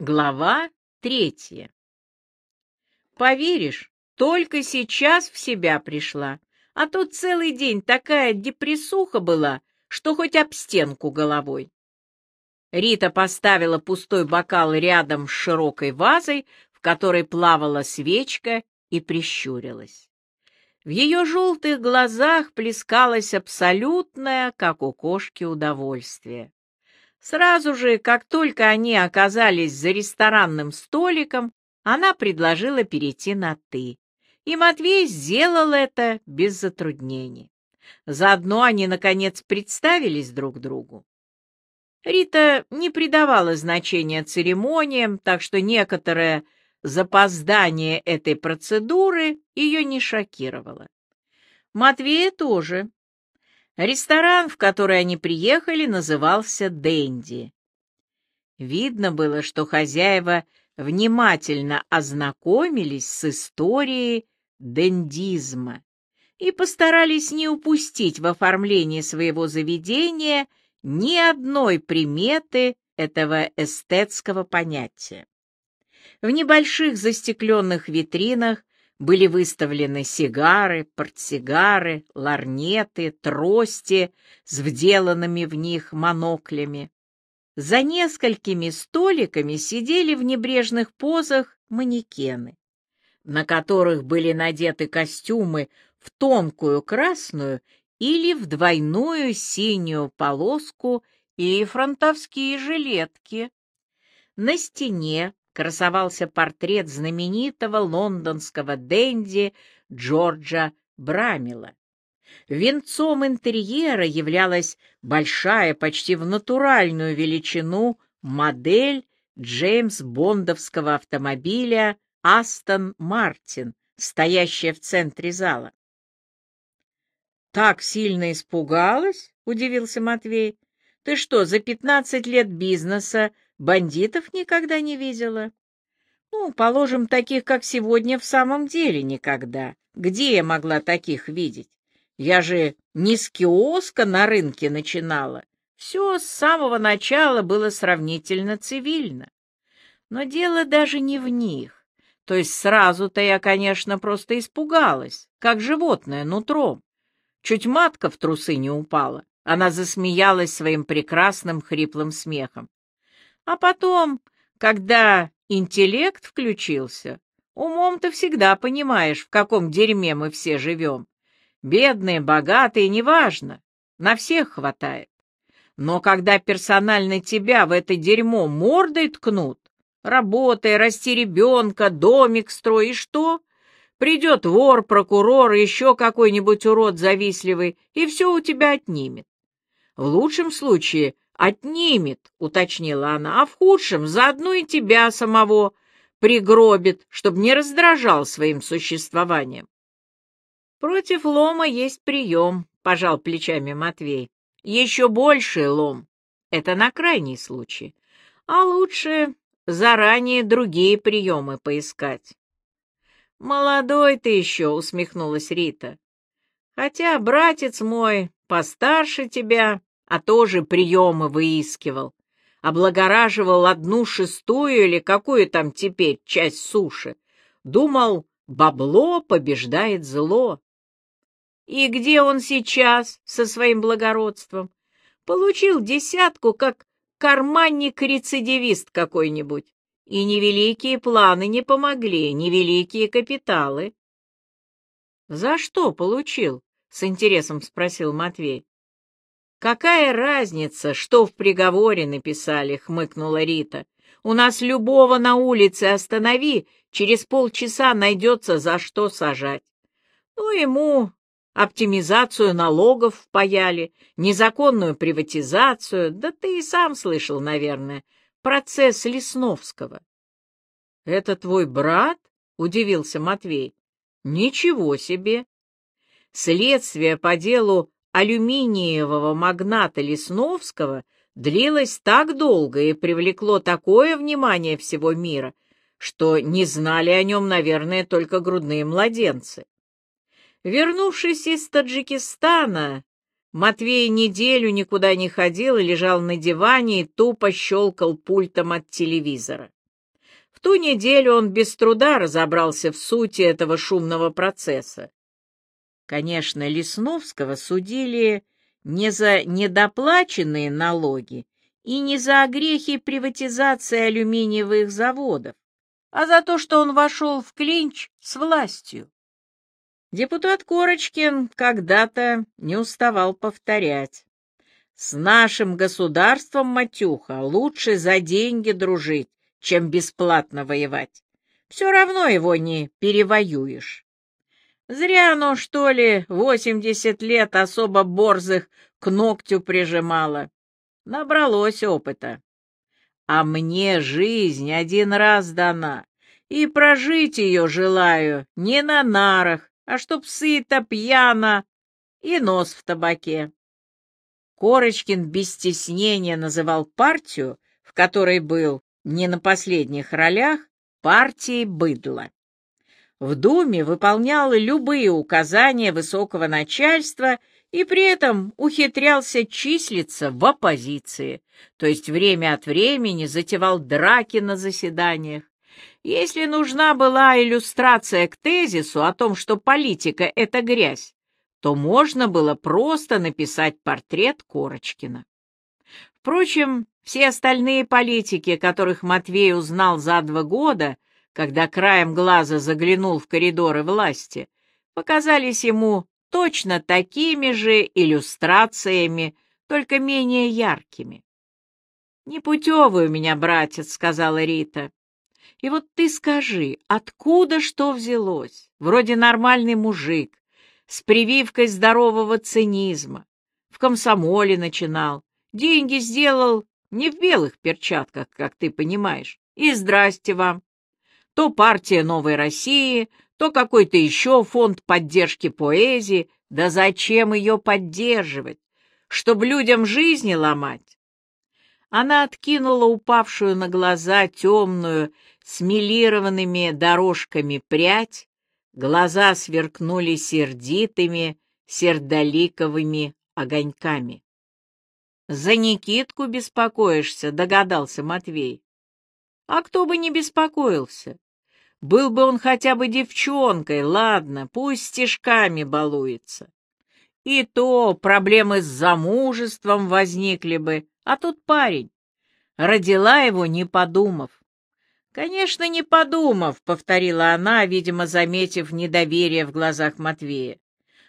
Глава третья. Поверишь, только сейчас в себя пришла, а тут целый день такая депрессуха была, что хоть об стенку головой. Рита поставила пустой бокал рядом с широкой вазой, в которой плавала свечка, и прищурилась. В ее желтых глазах плескалось абсолютное, как у кошки, удовольствие. Сразу же, как только они оказались за ресторанным столиком, она предложила перейти на «ты». И Матвей сделал это без затруднений. Заодно они, наконец, представились друг другу. Рита не придавала значения церемониям, так что некоторое запоздание этой процедуры ее не шокировало. Матвея тоже. Ресторан, в который они приехали, назывался «Дэнди». Видно было, что хозяева внимательно ознакомились с историей дендизма и постарались не упустить в оформлении своего заведения ни одной приметы этого эстетского понятия. В небольших застекленных витринах были выставлены сигары, портсигары, ларнеты, трости с вделанными в них моноклями. За несколькими столиками сидели в небрежных позах манекены, на которых были надеты костюмы в тонкую красную или в двойную синюю полоску и фронтовские жилетки. На стене красовался портрет знаменитого лондонского денди Джорджа Брамила. Венцом интерьера являлась большая, почти в натуральную величину, модель Джеймс Бондовского автомобиля Астон Мартин, стоящая в центре зала. «Так сильно испугалась?» — удивился Матвей. «Ты что, за пятнадцать лет бизнеса Бандитов никогда не видела. Ну, положим, таких, как сегодня, в самом деле никогда. Где я могла таких видеть? Я же не с киоска на рынке начинала. Все с самого начала было сравнительно цивильно. Но дело даже не в них. То есть сразу-то я, конечно, просто испугалась, как животное нутром. Чуть матка в трусы не упала. Она засмеялась своим прекрасным хриплым смехом. А потом, когда интеллект включился, умом ты всегда понимаешь, в каком дерьме мы все живем. Бедные, богатые, неважно, на всех хватает. Но когда персонально тебя в это дерьмо мордой ткнут, работай, расти ребенка, домик строй, и что? Придет вор, прокурор, еще какой-нибудь урод завистливый, и все у тебя отнимет. В лучшем случае «Отнимет», — уточнила она, — «а в худшем заодно и тебя самого пригробит, чтобы не раздражал своим существованием». «Против лома есть прием», — пожал плечами Матвей. «Еще больший лом. Это на крайний случай. А лучше заранее другие приемы поискать». «Молодой ты еще», — усмехнулась Рита. «Хотя братец мой постарше тебя, а тоже приемы выискивал. Облагораживал одну шестую или какую там теперь часть суши. Думал, бабло побеждает зло. И где он сейчас со своим благородством? Получил десятку, как карманник-рецидивист какой-нибудь. И невеликие планы не помогли, невеликие капиталы. — За что получил? — с интересом спросил Матвей. «Какая разница, что в приговоре написали?» — хмыкнула Рита. «У нас любого на улице останови, через полчаса найдется за что сажать. Ну, ему оптимизацию налогов впаяли, незаконную приватизацию, да ты и сам слышал, наверное, процесс Лесновского». «Это твой брат?» — удивился Матвей. «Ничего себе!» Следствие по делу алюминиевого магната Лесновского длилось так долго и привлекло такое внимание всего мира, что не знали о нем, наверное, только грудные младенцы. Вернувшись из Таджикистана, Матвей неделю никуда не ходил и лежал на диване и тупо щелкал пультом от телевизора. В ту неделю он без труда разобрался в сути этого шумного процесса. Конечно, Лесновского судили не за недоплаченные налоги и не за грехи приватизации алюминиевых заводов, а за то, что он вошел в клинч с властью. Депутат Корочкин когда-то не уставал повторять. С нашим государством, Матюха, лучше за деньги дружить, чем бесплатно воевать. Все равно его не перевоюешь. Зря оно, что ли, восемьдесят лет особо борзых к ногтю прижимало. Набралось опыта. А мне жизнь один раз дана, и прожить ее желаю не на нарах, а чтоб сыто, пьяно и нос в табаке. Корочкин без стеснения называл партию, в которой был не на последних ролях, партией быдла. В Думе выполнял любые указания высокого начальства и при этом ухитрялся числиться в оппозиции, то есть время от времени затевал драки на заседаниях. Если нужна была иллюстрация к тезису о том, что политика — это грязь, то можно было просто написать портрет Корочкина. Впрочем, все остальные политики, которых Матвей узнал за два года, когда краем глаза заглянул в коридоры власти, показались ему точно такими же иллюстрациями, только менее яркими. «Непутевый у меня братец», — сказала Рита. «И вот ты скажи, откуда что взялось? Вроде нормальный мужик, с прививкой здорового цинизма. В комсомоле начинал. Деньги сделал не в белых перчатках, как ты понимаешь. И здрасте вам. То партия «Новой России», то какой-то еще фонд поддержки поэзии. Да зачем ее поддерживать? Чтобы людям жизни ломать? Она откинула упавшую на глаза темную, с милированными дорожками прядь Глаза сверкнули сердитыми, сердоликовыми огоньками. «За Никитку беспокоишься», — догадался Матвей. «А кто бы не беспокоился? Был бы он хотя бы девчонкой, ладно, пусть стежками балуется. И то проблемы с замужеством возникли бы, а тут парень. Родила его, не подумав. «Конечно, не подумав», — повторила она, видимо, заметив недоверие в глазах Матвея.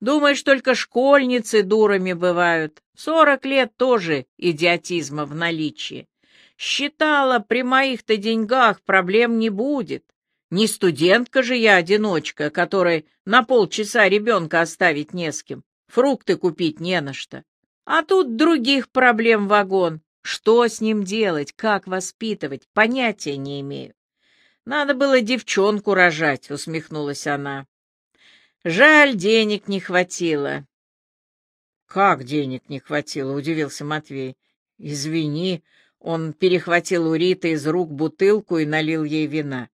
«Думаешь, только школьницы дурами бывают. Сорок лет тоже идиотизма в наличии. Считала, при моих-то деньгах проблем не будет. Не студентка же я одиночка, которой на полчаса ребенка оставить не с кем, фрукты купить не на что. А тут других проблем вагон. Что с ним делать, как воспитывать, понятия не имею. Надо было девчонку рожать, усмехнулась она. Жаль, денег не хватило. Как денег не хватило, удивился Матвей. Извини, он перехватил у Риты из рук бутылку и налил ей вина.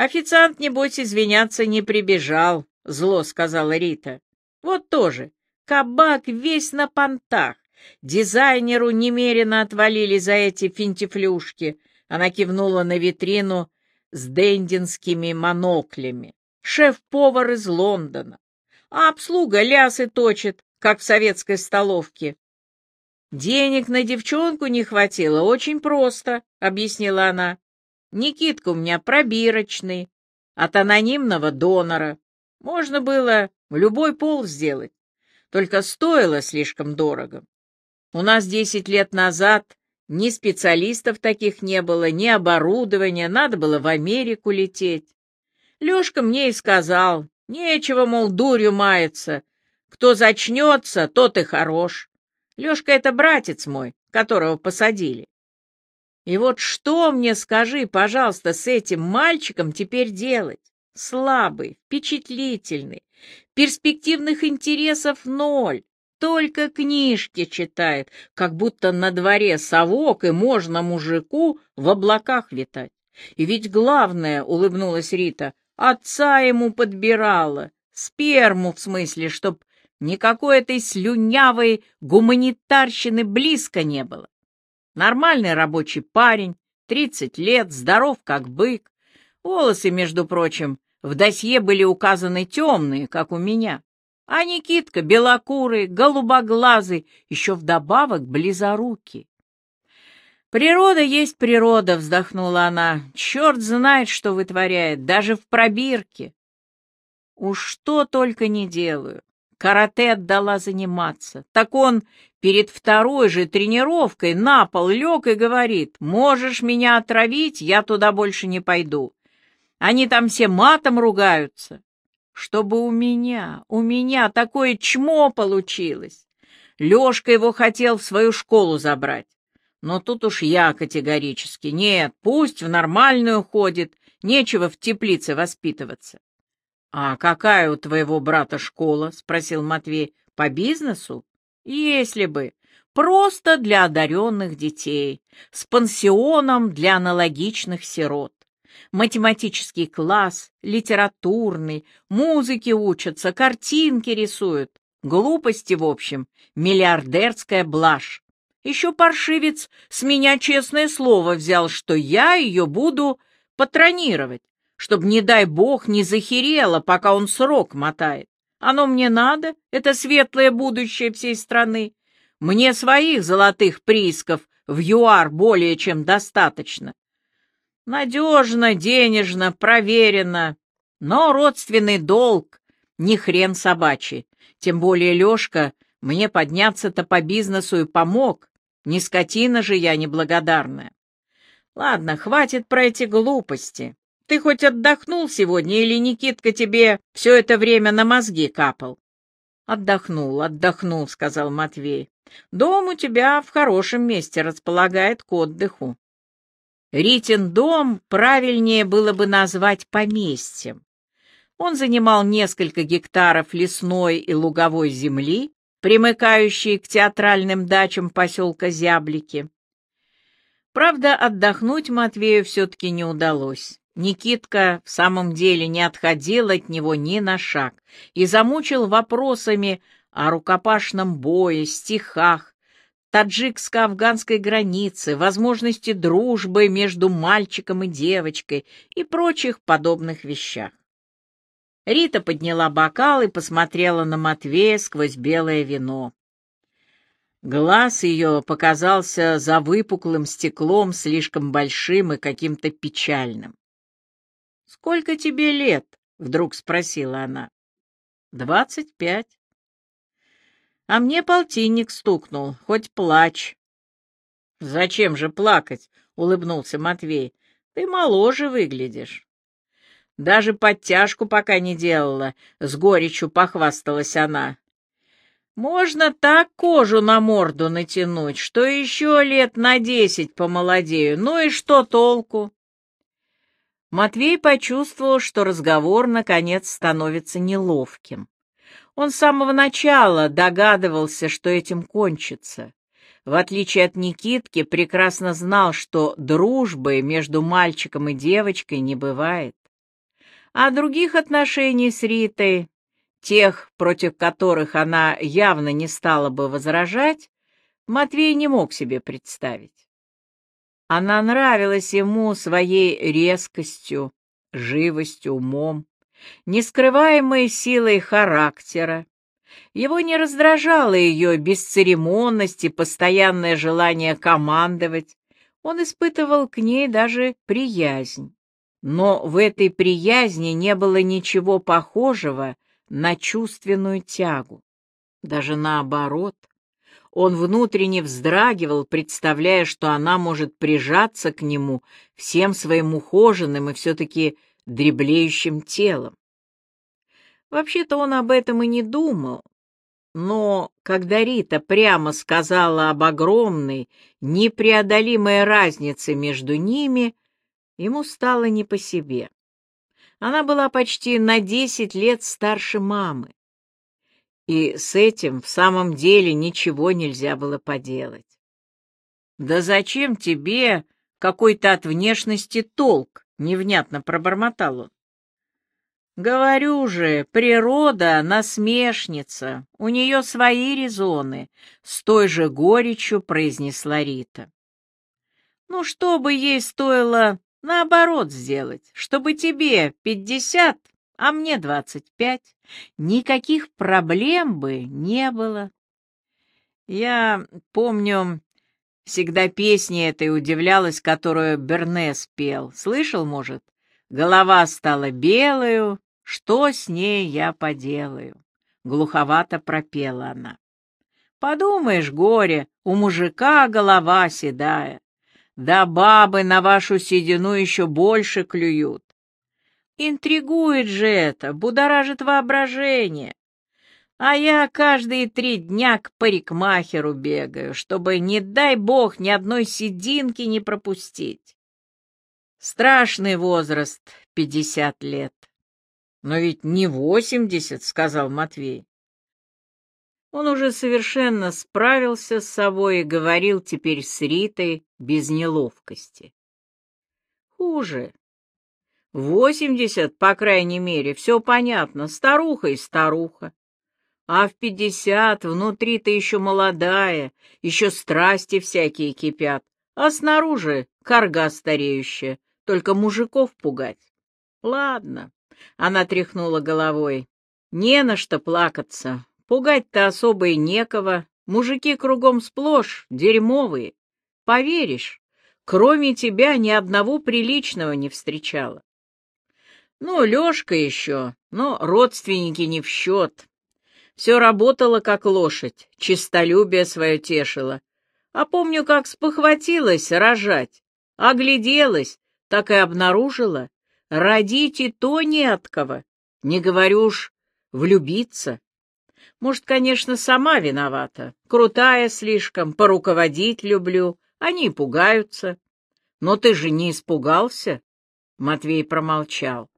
Официант, небось, извиняться не прибежал, зло сказала Рита. Вот тоже, кабак весь на понтах. Дизайнеру немерено отвалили за эти финтифлюшки. Она кивнула на витрину с дендинскими моноклями. Шеф-повар из Лондона. А обслуга лясы точит, как в советской столовке. «Денег на девчонку не хватило, очень просто», — объяснила она. «Никитка у меня пробирочный, от анонимного донора. Можно было любой пол сделать, только стоило слишком дорого. У нас десять лет назад ни специалистов таких не было, ни оборудования, надо было в Америку лететь. Лешка мне и сказал, нечего, мол, дурью маяться. Кто зачнется, тот и хорош. Лешка — это братец мой, которого посадили. И вот что мне, скажи, пожалуйста, с этим мальчиком теперь делать? Слабый, впечатлительный, перспективных интересов ноль. Только книжки читает, как будто на дворе совок, и можно мужику в облаках летать. И ведь главное, — улыбнулась Рита, — отца ему подбирала, сперму в смысле, чтоб никакой этой слюнявой гуманитарщины близко не было. Нормальный рабочий парень, тридцать лет, здоров как бык. Волосы, между прочим, в досье были указаны темные, как у меня. А Никитка белокурый, голубоглазый, еще вдобавок близорукий. «Природа есть природа», — вздохнула она. «Черт знает, что вытворяет, даже в пробирке». Уж что только не делаю. Карате отдала заниматься. Так он перед второй же тренировкой на пол лег и говорит, «Можешь меня отравить, я туда больше не пойду». Они там все матом ругаются. Чтобы у меня, у меня такое чмо получилось. Лешка его хотел в свою школу забрать. Но тут уж я категорически. Нет, пусть в нормальную ходит, нечего в теплице воспитываться. — А какая у твоего брата школа? — спросил Матвей. — По бизнесу? — Если бы. Просто для одаренных детей, с пансионом для аналогичных сирот. Математический класс, литературный, музыки учатся, картинки рисуют. Глупости, в общем, миллиардерская блажь. Еще паршивец с меня честное слово взял, что я ее буду патронировать, чтобы, не дай бог, не захерела, пока он срок мотает. Оно мне надо, это светлое будущее всей страны. Мне своих золотых приисков в ЮАР более чем достаточно. Надежно, денежно, проверено. Но родственный долг — не хрен собачий. Тем более Лешка мне подняться-то по бизнесу и помог. Не скотина же я неблагодарная. Ладно, хватит про эти глупости. Ты хоть отдохнул сегодня, или Никитка тебе все это время на мозги капал? Отдохнул, отдохнул, сказал Матвей. Дом у тебя в хорошем месте располагает к отдыху. Ритин дом правильнее было бы назвать поместьем. Он занимал несколько гектаров лесной и луговой земли, примыкающие к театральным дачам поселка Зяблики. Правда, отдохнуть Матвею все-таки не удалось. Никитка в самом деле не отходил от него ни на шаг и замучил вопросами о рукопашном бое, стихах, таджикско-афганской границе, возможности дружбы между мальчиком и девочкой и прочих подобных вещах. Рита подняла бокал и посмотрела на Матвея сквозь белое вино. Глаз ее показался за выпуклым стеклом слишком большим и каким-то печальным. — Сколько тебе лет? — вдруг спросила она. — Двадцать пять. — А мне полтинник стукнул, хоть плачь. — Зачем же плакать? — улыбнулся Матвей. — Ты моложе выглядишь. Даже подтяжку пока не делала, — с горечью похвасталась она. Можно так кожу на морду натянуть, что еще лет на десять помолодею. Ну и что толку? Матвей почувствовал, что разговор, наконец, становится неловким. Он с самого начала догадывался, что этим кончится. В отличие от Никитки, прекрасно знал, что дружбы между мальчиком и девочкой не бывает а других отношений с Ритой, тех, против которых она явно не стала бы возражать, Матвей не мог себе представить. Она нравилась ему своей резкостью, живостью, умом, нескрываемой силой характера. Его не раздражала ее бесцеремонность и постоянное желание командовать, он испытывал к ней даже приязнь. Но в этой приязни не было ничего похожего на чувственную тягу. Даже наоборот. Он внутренне вздрагивал, представляя, что она может прижаться к нему всем своим ухоженным и все-таки дреблеющим телом. Вообще-то он об этом и не думал, но когда Рита прямо сказала об огромной, непреодолимой разнице между ними, Ему стало не по себе. Она была почти на десять лет старше мамы. И с этим в самом деле ничего нельзя было поделать. «Да зачем тебе какой-то от внешности толк?» — невнятно пробормотал он. «Говорю же, природа — насмешница, у нее свои резоны», — с той же горечью произнесла Рита. Ну, что бы ей стоило наоборот сделать, чтобы тебе пятьдесят, а мне двадцать пять, никаких проблем бы не было. Я помню, всегда песни этой удивлялась, которую Бернес пел. Слышал, может? Голова стала белою, что с ней я поделаю? Глуховато пропела она. Подумаешь, горе, у мужика голова седая. Да бабы на вашу седину еще больше клюют. Интригует же это, будоражит воображение. А я каждые три дня к парикмахеру бегаю, чтобы, не дай бог, ни одной сединки не пропустить. Страшный возраст — пятьдесят лет. Но ведь не восемьдесят, — сказал Матвей. Он уже совершенно справился с собой и говорил теперь с Ритой без неловкости. Хуже. Восемьдесят, по крайней мере, все понятно, старуха и старуха. А в пятьдесят внутри ты еще молодая, еще страсти всякие кипят, а снаружи корга стареющая, только мужиков пугать. Ладно, она тряхнула головой, не на что плакаться, Пугать-то особо и некого, мужики кругом сплошь, дерьмовые. Поверишь, кроме тебя ни одного приличного не встречала. Ну, Лешка еще, но родственники не в счет. Все работало как лошадь, чистолюбие свое тешило. А помню, как спохватилась рожать, огляделась, так и обнаружила. Родить и то не от кого, не говорю уж влюбиться. Может, конечно, сама виновата. Крутая слишком, поруководить люблю. Они пугаются. Но ты же не испугался? Матвей промолчал.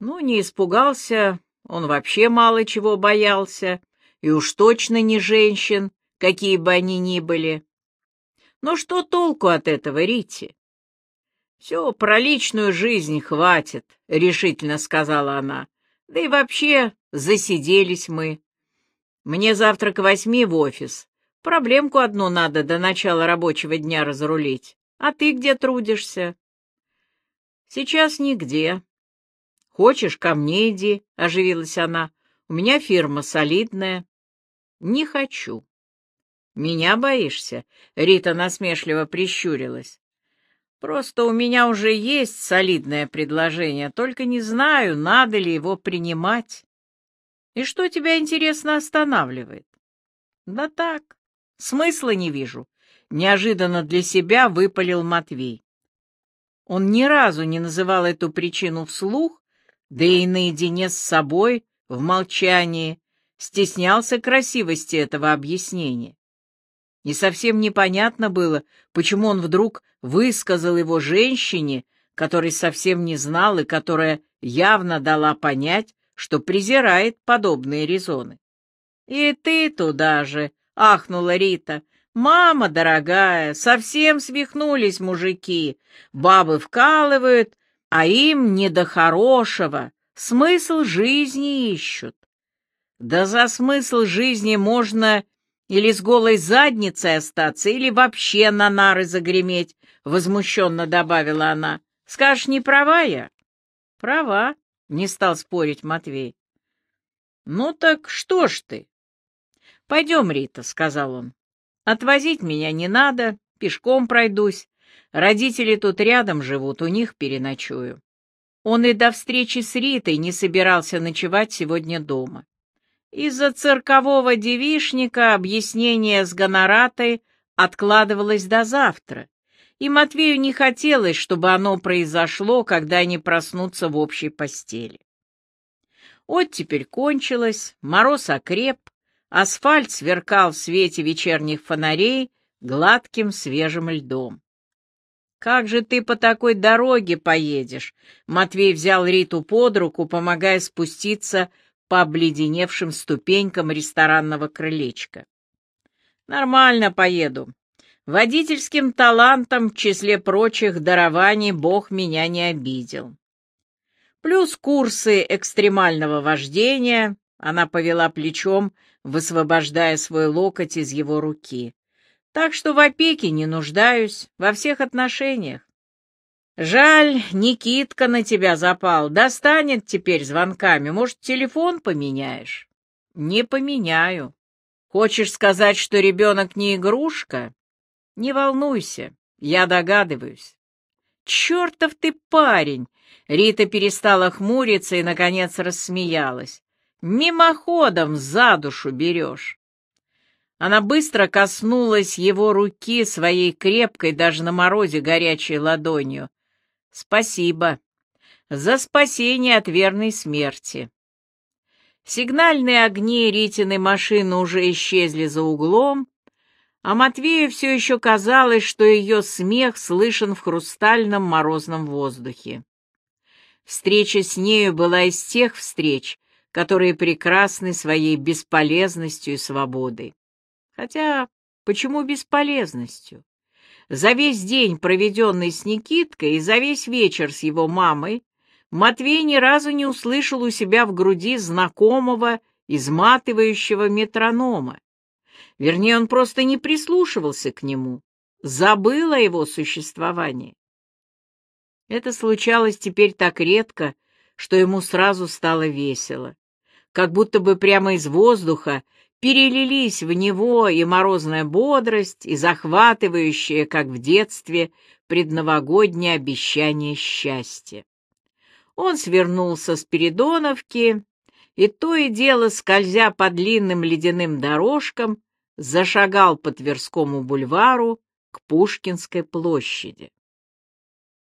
Ну, не испугался, он вообще мало чего боялся, и уж точно не женщин, какие бы они ни были. Но что толку от этого, Рити? «Все, про личную жизнь хватит», — решительно сказала она. «Да и вообще засиделись мы. Мне завтра к восьми в офис. Проблемку одну надо до начала рабочего дня разрулить. А ты где трудишься? Сейчас нигде. Хочешь, ко мне иди, — оживилась она. У меня фирма солидная. Не хочу. Меня боишься? Рита насмешливо прищурилась. Просто у меня уже есть солидное предложение, только не знаю, надо ли его принимать. И что тебя, интересно, останавливает? Да так, смысла не вижу. Неожиданно для себя выпалил Матвей. Он ни разу не называл эту причину вслух, да и наедине с собой, в молчании, стеснялся красивости этого объяснения. И совсем непонятно было, почему он вдруг высказал его женщине, которой совсем не знал и которая явно дала понять, что презирает подобные резоны. «И ты туда же!» — ахнула Рита. «Мама дорогая, совсем свихнулись мужики. Бабы вкалывают, а им не до хорошего. Смысл жизни ищут. Да за смысл жизни можно или с голой задницей остаться, или вообще на нары загреметь», — возмущенно добавила она. «Скажешь, не права я?» «Права», — не стал спорить Матвей. «Ну так что ж ты?» «Пойдем, Рита», — сказал он. «Отвозить меня не надо, пешком пройдусь. Родители тут рядом живут, у них переночую». Он и до встречи с Ритой не собирался ночевать сегодня дома. Из-за циркового девишника объяснение с гоноратой откладывалось до завтра, и Матвею не хотелось, чтобы оно произошло, когда они проснутся в общей постели. Оттепель кончилась, мороз окреп, асфальт сверкал в свете вечерних фонарей гладким свежим льдом. «Как же ты по такой дороге поедешь?» Матвей взял Риту под руку, помогая спуститься по обледеневшим ступенькам ресторанного крылечка. «Нормально поеду. Водительским талантом в числе прочих дарований Бог меня не обидел. Плюс курсы экстремального вождения, она повела плечом, высвобождая свой локоть из его руки. Так что в опеке не нуждаюсь во всех отношениях. Жаль, Никитка на тебя запал, достанет теперь звонками. Может, телефон поменяешь? Не поменяю. Хочешь сказать, что ребенок не игрушка? Не волнуйся, я догадываюсь. Чертов ты парень! Рита перестала хмуриться и, наконец, рассмеялась. Мимоходом за душу берешь. Она быстро коснулась его руки своей крепкой, даже на морозе горячей ладонью. Спасибо. За спасение от верной смерти. Сигнальные огни Ритиной машины уже исчезли за углом, а Матвею все еще казалось, что ее смех слышен в хрустальном морозном воздухе. Встреча с нею была из тех встреч, которые прекрасны своей бесполезностью и свободой. Хотя, почему бесполезностью? За весь день, проведенный с Никиткой, и за весь вечер с его мамой, Матвей ни разу не услышал у себя в груди знакомого, изматывающего метронома. Вернее, он просто не прислушивался к нему, забыл о его существовании. Это случалось теперь так редко, что ему сразу стало весело. Как будто бы прямо из воздуха перелились в него и морозная бодрость, и захватывающее, как в детстве, предновогоднее обещание счастья. Он свернулся с Передоновки и то и дело, скользя по длинным ледяным дорожкам, зашагал по Тверскому бульвару к Пушкинской площади.